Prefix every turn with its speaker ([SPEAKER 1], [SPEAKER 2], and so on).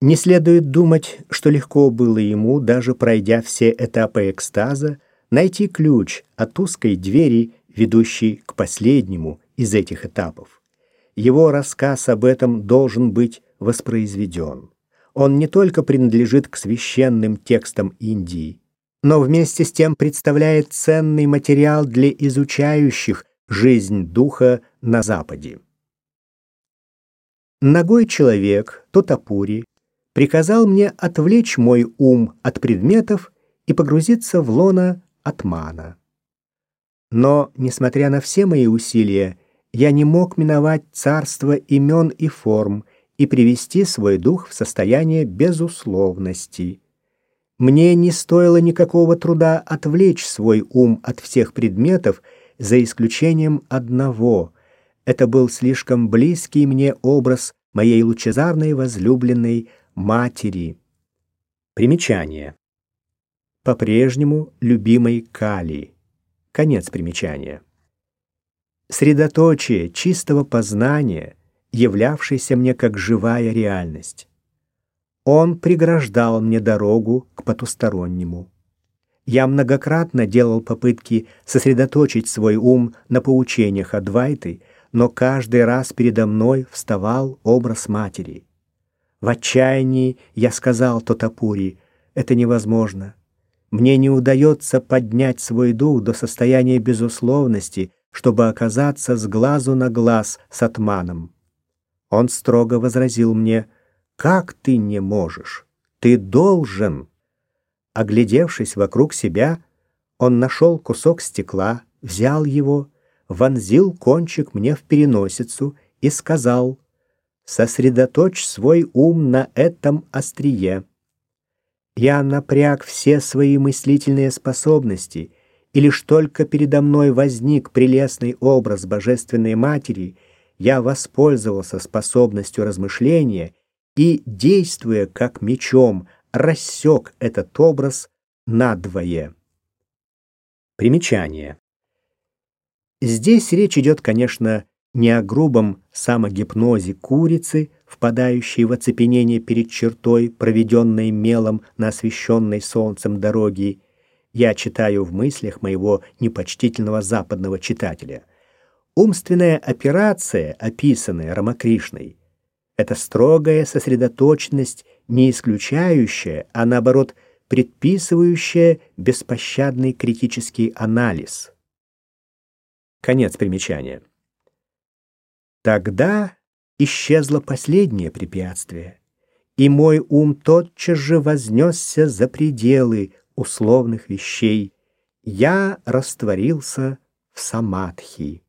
[SPEAKER 1] Не следует думать, что легко было ему, даже пройдя все этапы экстаза, найти ключ от узкой двери, ведущей к последнему из этих этапов. Его рассказ об этом должен быть воспроизведен. Он не только принадлежит к священным текстам Индии, но вместе с тем представляет ценный материал для изучающих жизнь духа на Западе. Ногой человек, Тотапури, приказал мне отвлечь мой ум от предметов и погрузиться в лоно атмана. Но, несмотря на все мои усилия, я не мог миновать царство имен и форм и привести свой дух в состояние безусловности. Мне не стоило никакого труда отвлечь свой ум от всех предметов, за исключением одного. Это был слишком близкий мне образ моей лучезарной возлюбленной матери. Примечание. По-прежнему любимой Кали. Конец примечания. Средоточие чистого познания, являвшееся мне как живая реальность. Он преграждал мне дорогу к потустороннему. Я многократно делал попытки сосредоточить свой ум на поучениях Адвайты, но каждый раз передо мной вставал образ матери. В отчаянии я сказал Тотапури, это невозможно. Мне не удается поднять свой дух до состояния безусловности, чтобы оказаться с глазу на глаз с Атманом. Он строго возразил мне, «Как ты не можешь? Ты должен!» Оглядевшись вокруг себя, он нашел кусок стекла, взял его, вонзил кончик мне в переносицу и сказал, Сосредоточь свой ум на этом острие. Я напряг все свои мыслительные способности, и лишь только передо мной возник прелестный образ Божественной Матери, я воспользовался способностью размышления и, действуя как мечом, рассек этот образ надвое. Примечание. Здесь речь идет, конечно, не о грубом самогипнозе курицы, впадающей в оцепенение перед чертой, проведенной мелом на освещенной солнцем дороги, я читаю в мыслях моего непочтительного западного читателя. Умственная операция, описанная Рамакришной, это строгая сосредоточенность, не исключающая, а наоборот предписывающая беспощадный критический анализ. Конец примечания. Тогда исчезло последнее препятствие, и мой ум тотчас же вознесся за пределы условных вещей. Я растворился в самадхи.